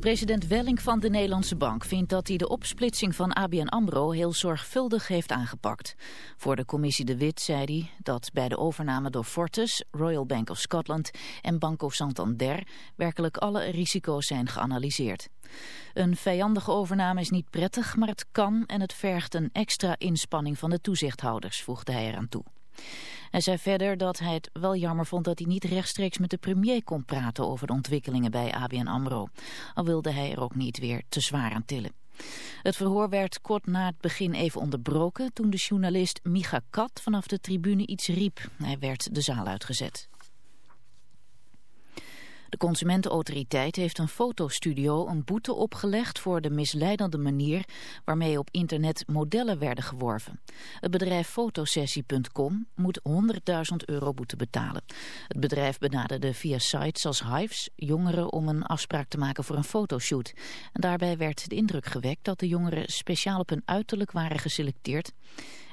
President Welling van de Nederlandse Bank vindt dat hij de opsplitsing van ABN AMRO heel zorgvuldig heeft aangepakt. Voor de commissie De Wit zei hij dat bij de overname door Fortis, Royal Bank of Scotland en Banco Santander werkelijk alle risico's zijn geanalyseerd. Een vijandige overname is niet prettig, maar het kan en het vergt een extra inspanning van de toezichthouders, voegde hij eraan toe. Hij zei verder dat hij het wel jammer vond dat hij niet rechtstreeks met de premier kon praten over de ontwikkelingen bij ABN AMRO. Al wilde hij er ook niet weer te zwaar aan tillen. Het verhoor werd kort na het begin even onderbroken toen de journalist Micha Kat vanaf de tribune iets riep. Hij werd de zaal uitgezet. De Consumentenautoriteit heeft een fotostudio een boete opgelegd voor de misleidende manier waarmee op internet modellen werden geworven. Het bedrijf fotosessie.com moet 100.000 euro boete betalen. Het bedrijf benaderde via sites als Hives jongeren om een afspraak te maken voor een fotoshoot. En daarbij werd de indruk gewekt dat de jongeren speciaal op hun uiterlijk waren geselecteerd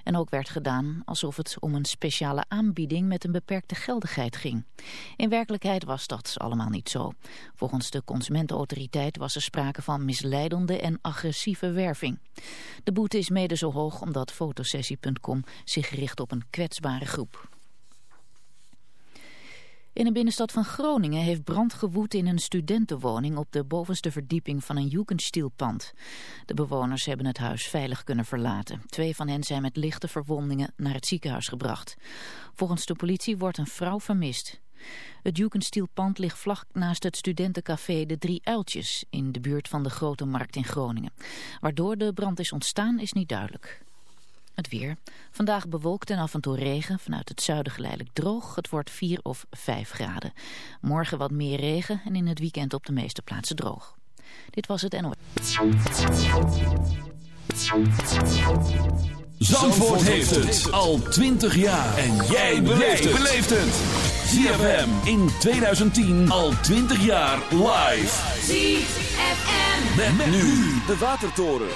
en ook werd gedaan alsof het om een speciale aanbieding met een beperkte geldigheid ging. In werkelijkheid was dat allemaal niet zo. Volgens de Consumentenautoriteit was er sprake van misleidende en agressieve werving. De boete is mede zo hoog omdat fotosessie.com zich richt op een kwetsbare groep. In de binnenstad van Groningen heeft brand gewoed in een studentenwoning op de bovenste verdieping van een Jugendstilpand. De bewoners hebben het huis veilig kunnen verlaten. Twee van hen zijn met lichte verwondingen naar het ziekenhuis gebracht. Volgens de politie wordt een vrouw vermist. Het Jugendstilpand ligt vlak naast het studentencafé De Drie Uiltjes in de buurt van de Grote Markt in Groningen. Waardoor de brand is ontstaan is niet duidelijk. Het weer. Vandaag bewolkt en af en toe regen. Vanuit het zuiden geleidelijk droog. Het wordt 4 of 5 graden. Morgen wat meer regen en in het weekend op de meeste plaatsen droog. Dit was het NOS. Zandvoort heeft het al 20 jaar. En jij beleeft het. ZFM in 2010 al 20 jaar live. ZFM. Met, nu de Watertoren.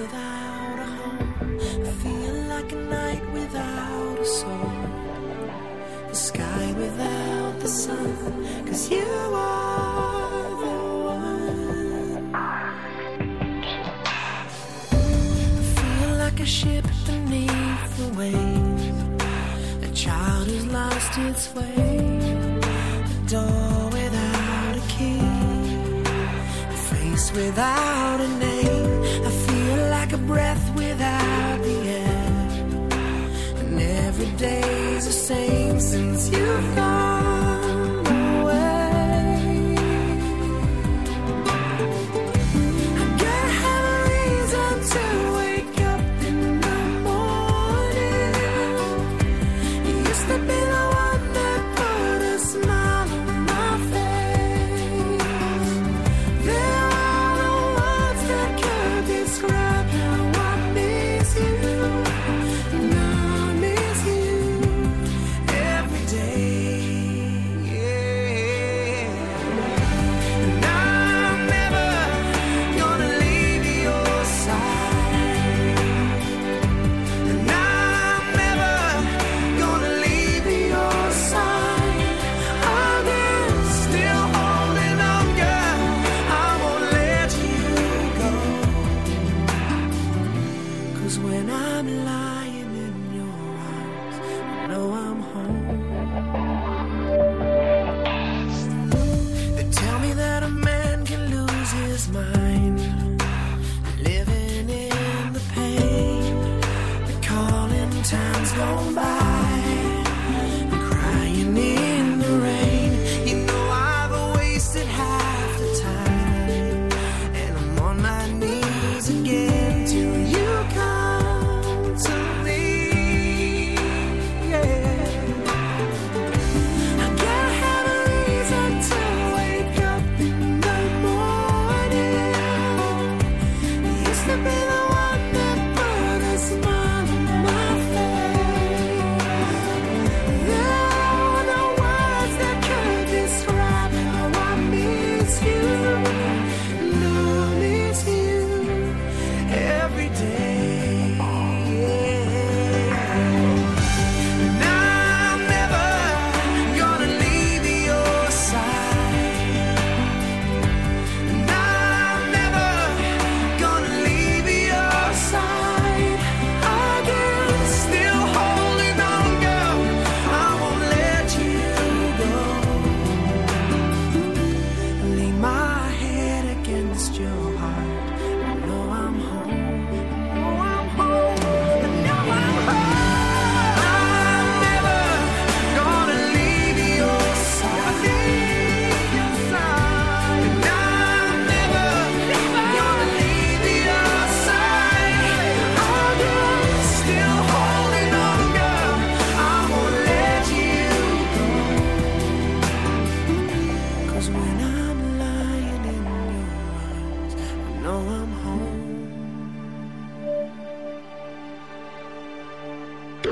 without a home. I feel like a night without a soul. The sky without the sun. Cause you are the one. I feel like a ship beneath the waves. A child who's lost its way. A door without a key. A face without a name.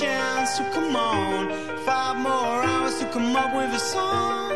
chance to come on. Five more hours to come up with a song.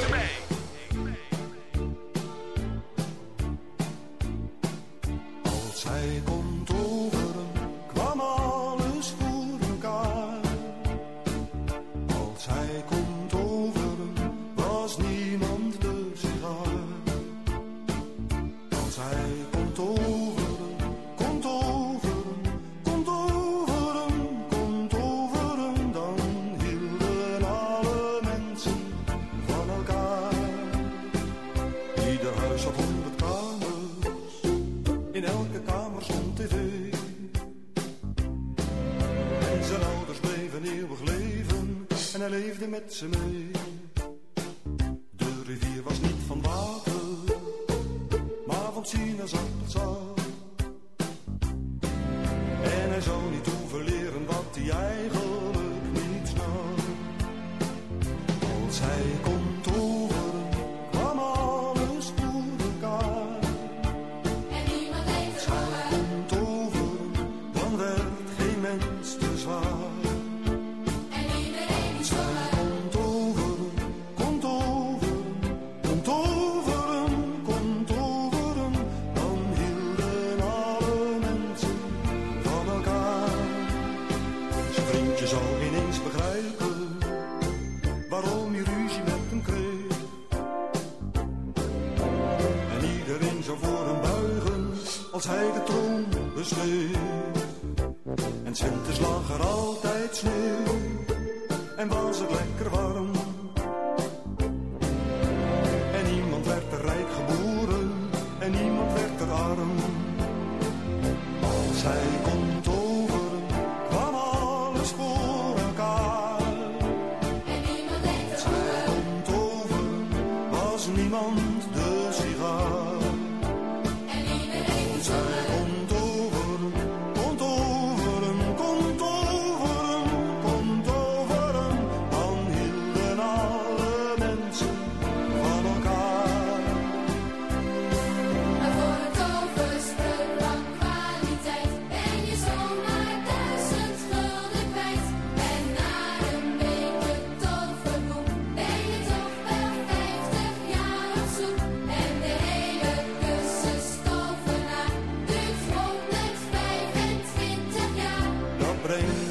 van water, maar van sinaasappelsap. brengt.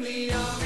me, the army.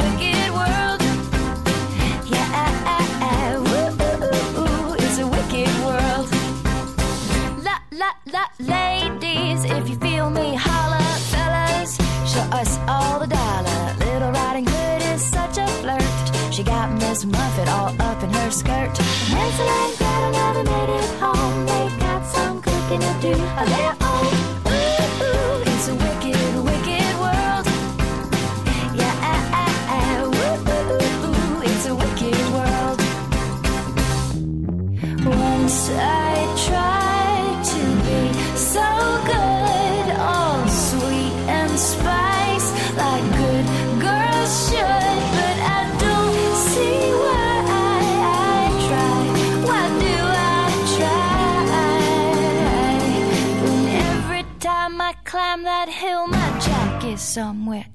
Hail me, holla, fellas, show us all the dollar. Little Riding Hood is such a flirt. She got Miss Muffet all up in her skirt. Hansel and Gretel never made it home. They got some cooking to do oh, of their own.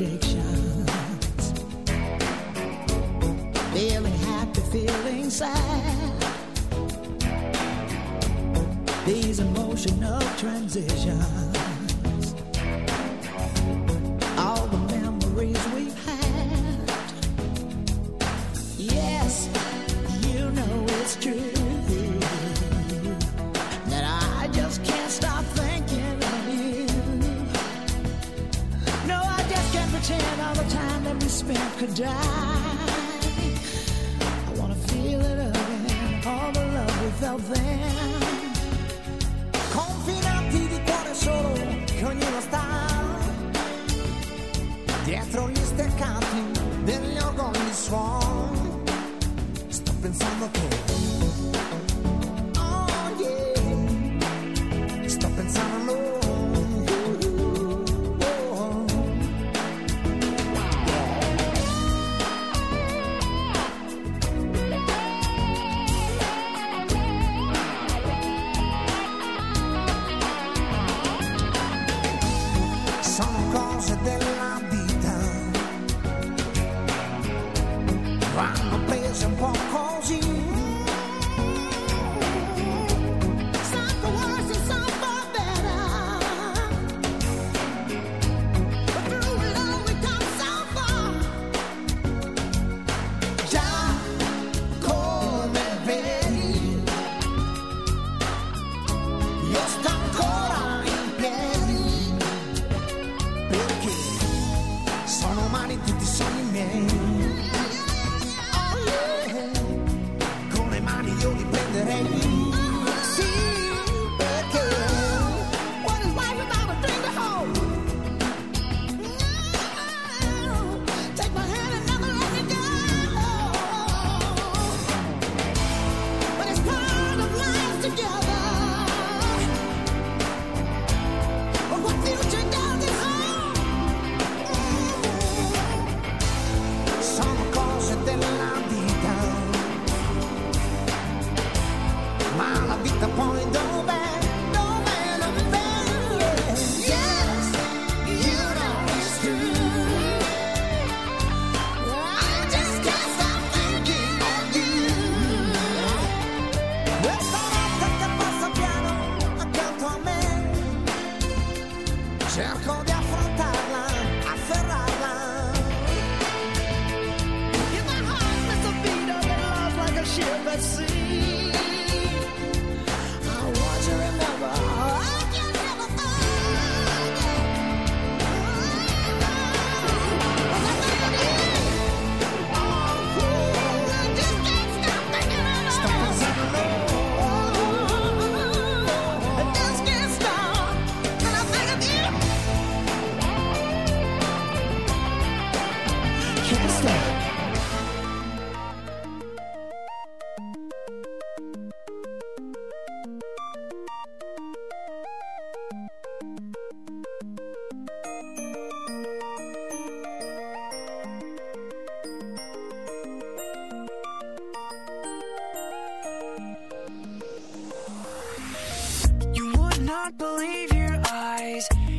addictions. Feeling happy, feeling sad. These emotional transitions.